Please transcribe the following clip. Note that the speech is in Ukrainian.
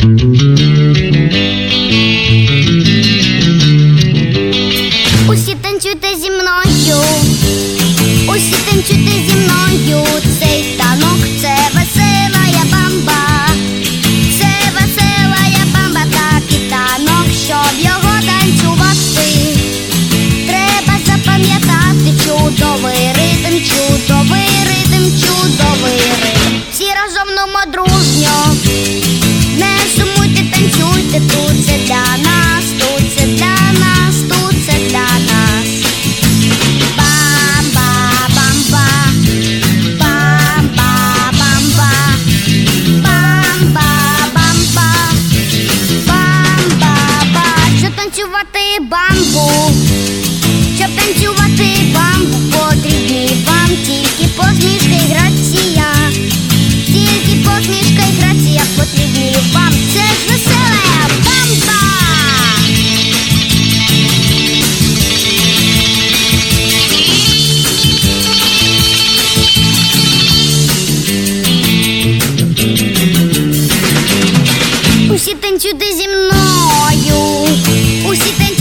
Усі танцюйте зі мною, усі танцюйте зі мною. Цей танок це весела я бамба, це весела я бамба, такий танок, щоб його танцювати. Треба запам'ятати чудовий ритм, чудовий ритм, чудовий ритм. Всі разом нумо дружньо. Танцювати бамбу, Уси танцюйте зі мною, усі танцюйте.